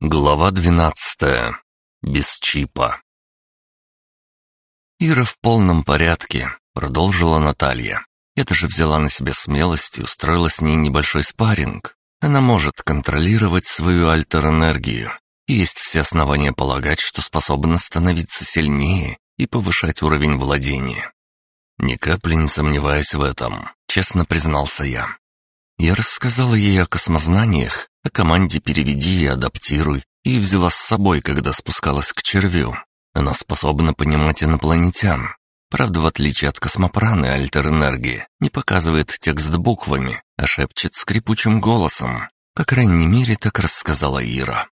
Глава двенадцатая. Без чипа. «Ира в полном порядке», — продолжила Наталья. «Это же взяла на себя смелость и устроила с ней небольшой спарринг. Она может контролировать свою альтер-энергию. И есть все основания полагать, что способна становиться сильнее и повышать уровень владения». «Ни капли не сомневаюсь в этом», — честно признался я. Я рассказала ей о космознаниях, о команде «переведи» и «адаптируй» и взяла с собой, когда спускалась к червю. Она способна понимать инопланетян. Правда, в отличие от космопраны, альтер-энергии не показывает текст буквами, а шепчет скрипучим голосом. По крайней мере, так рассказала Ира.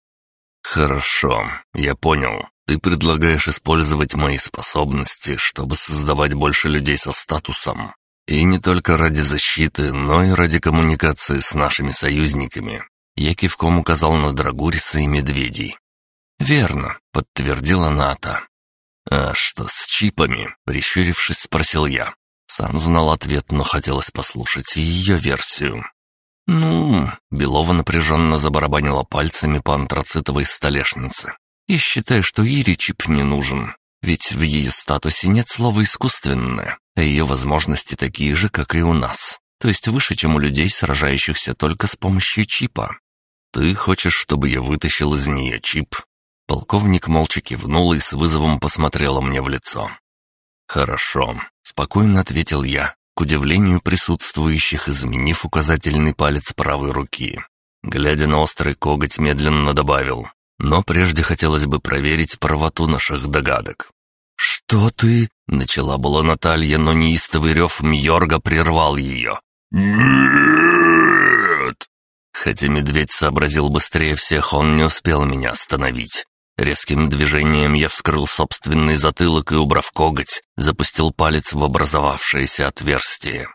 «Хорошо, я понял. Ты предлагаешь использовать мои способности, чтобы создавать больше людей со статусом. И не только ради защиты, но и ради коммуникации с нашими союзниками. Я кивком указал на драгуриса и медведей. «Верно», — подтвердила Ната. «А что с чипами?» — прищурившись, спросил я. Сам знал ответ, но хотелось послушать ее версию. «Ну...» — Белова напряженно забарабанила пальцами по антрацитовой столешнице. «Я считаю, что Ире чип не нужен, ведь в ее статусе нет слова «искусственное», а ее возможности такие же, как и у нас, то есть выше, чем у людей, сражающихся только с помощью чипа. «Ты хочешь, чтобы я вытащил из нее чип?» Полковник молча кивнул и с вызовом посмотрела мне в лицо. «Хорошо», — спокойно ответил я, к удивлению присутствующих, изменив указательный палец правой руки. Глядя на острый коготь, медленно добавил. «Но прежде хотелось бы проверить правоту наших догадок». «Что ты?» — начала была Наталья, но неистовый рев Мьорга прервал ее. «Нет!» Хотя медведь сообразил быстрее всех, он не успел меня остановить. Резким движением я вскрыл собственный затылок и, убрав коготь, запустил палец в образовавшееся отверстие.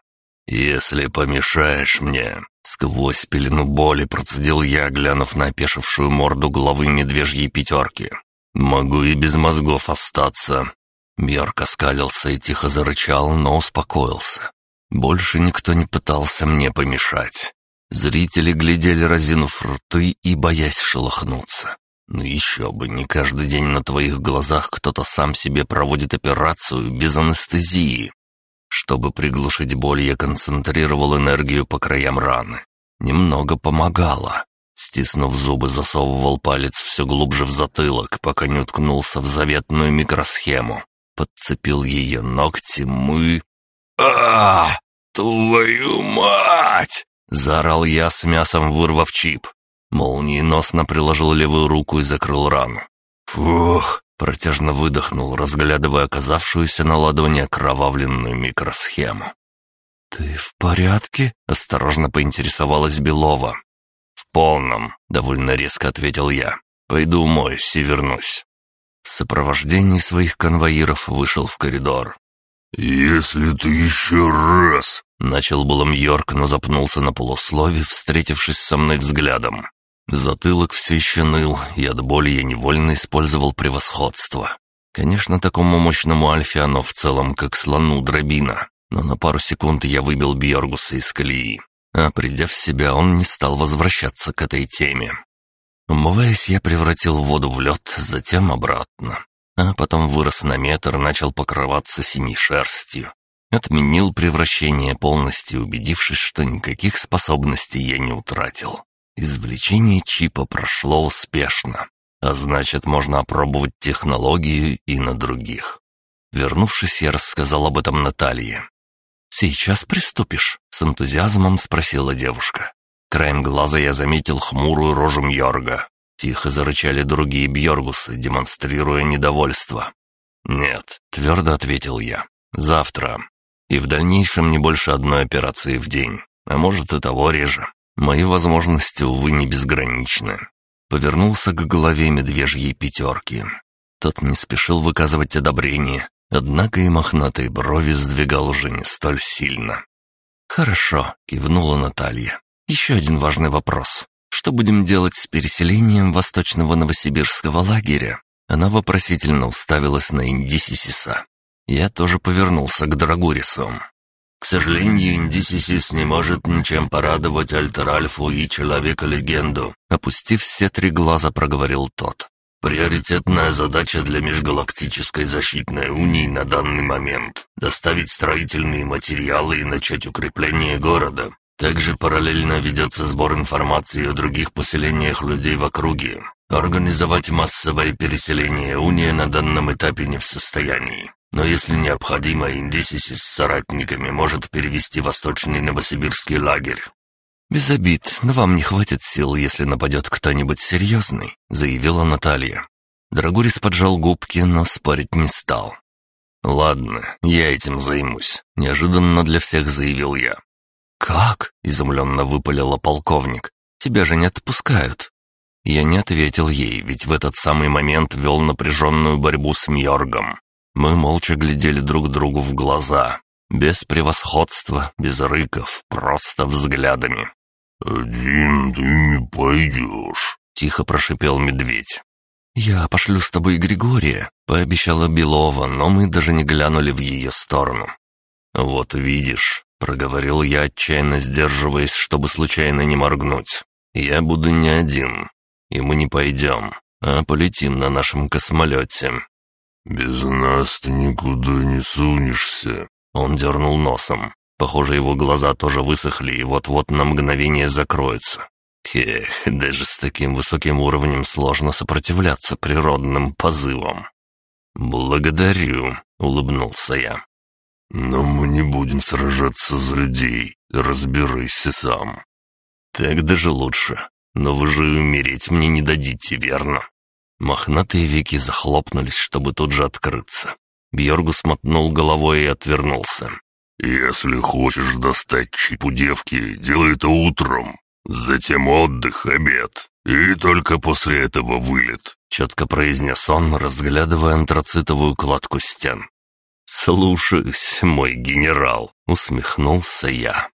«Если помешаешь мне...» Сквозь пелену боли процедил я, глянув на опешившую морду главы медвежьей пятерки. «Могу и без мозгов остаться». Бьерк оскалился и тихо зарычал, но успокоился. Больше никто не пытался мне помешать. Зрители глядели, разинув рты и боясь шелохнуться. Ну еще бы, не каждый день на твоих глазах кто-то сам себе проводит операцию без анестезии. Чтобы приглушить боль, я концентрировал энергию по краям раны. Немного помогало. Стиснув зубы, засовывал палец все глубже в затылок, пока не уткнулся в заветную микросхему. Подцепил ее ногти мы. а, -а, -а! Твою мать! Заорал я с мясом, вырвав чип. Молниеносно приложил левую руку и закрыл рану. «Фух!» — протяжно выдохнул, разглядывая оказавшуюся на ладони окровавленную микросхему. «Ты в порядке?» — осторожно поинтересовалась Белова. «В полном», — довольно резко ответил я. «Пойду умоюсь и вернусь». В сопровождении своих конвоиров вышел в коридор. «Если ты еще раз Начал было Йорк, но запнулся на полуслове, встретившись со мной взглядом. Затылок все еще ныл, и от боли я невольно использовал превосходство. Конечно, такому мощному альфе оно в целом как слону дробина, но на пару секунд я выбил Бьоргуса из колеи. А придя в себя, он не стал возвращаться к этой теме. Умываясь, я превратил воду в лед, затем обратно. А потом вырос на метр, начал покрываться синей шерстью. Отменил превращение, полностью убедившись, что никаких способностей я не утратил. Извлечение чипа прошло успешно, а значит, можно опробовать технологию и на других. Вернувшись, я рассказал об этом Наталье. «Сейчас приступишь?» — с энтузиазмом спросила девушка. Краем глаза я заметил хмурую рожу Мьорга. Тихо зарычали другие Бьоргусы, демонстрируя недовольство. «Нет», — твердо ответил я. «Завтра» и в дальнейшем не больше одной операции в день, а может и того реже. Мои возможности, увы, не безграничны. Повернулся к голове медвежьей пятерки. Тот не спешил выказывать одобрение, однако и мохнатые брови сдвигал уже не столь сильно. «Хорошо», — кивнула Наталья. «Еще один важный вопрос. Что будем делать с переселением восточного новосибирского лагеря?» Она вопросительно уставилась на Индисисиса. Я тоже повернулся к Драгурису. К сожалению, Индисисис не может ничем порадовать Альтеральфу и Человека-легенду, опустив все три глаза, проговорил тот. Приоритетная задача для Межгалактической защитной унии на данный момент — доставить строительные материалы и начать укрепление города. Также параллельно ведется сбор информации о других поселениях людей в округе. Организовать массовое переселение уния на данном этапе не в состоянии но если необходимо, Индисиси с соратниками может перевести восточный новосибирский лагерь». «Без обид, но вам не хватит сил, если нападет кто-нибудь серьезный», — заявила Наталья. Драгурис поджал губки, но спорить не стал. «Ладно, я этим займусь», — неожиданно для всех заявил я. «Как?» — изумленно выпалила полковник. «Тебя же не отпускают». Я не ответил ей, ведь в этот самый момент вел напряженную борьбу с Мьоргом. Мы молча глядели друг другу в глаза. Без превосходства, без рыков, просто взглядами. «Один ты не пойдешь», — тихо прошипел медведь. «Я пошлю с тобой Григория», — пообещала Белова, но мы даже не глянули в ее сторону. «Вот видишь», — проговорил я, отчаянно сдерживаясь, чтобы случайно не моргнуть. «Я буду не один, и мы не пойдем, а полетим на нашем космолете». «Без нас ты никуда не сунешься», — он дернул носом. Похоже, его глаза тоже высохли и вот-вот на мгновение закроются. Хех, даже с таким высоким уровнем сложно сопротивляться природным позывам. «Благодарю», — улыбнулся я. «Но мы не будем сражаться за людей, разбирайся сам». «Так даже лучше. Но вы же умереть мне не дадите, верно?» Мохнатые веки захлопнулись, чтобы тут же открыться. Бьоргус мотнул головой и отвернулся. «Если хочешь достать чип у девки, делай это утром. Затем отдых, обед. И только после этого вылет», — четко произнес он, разглядывая антрацитовую кладку стен. «Слушаюсь, мой генерал», — усмехнулся я.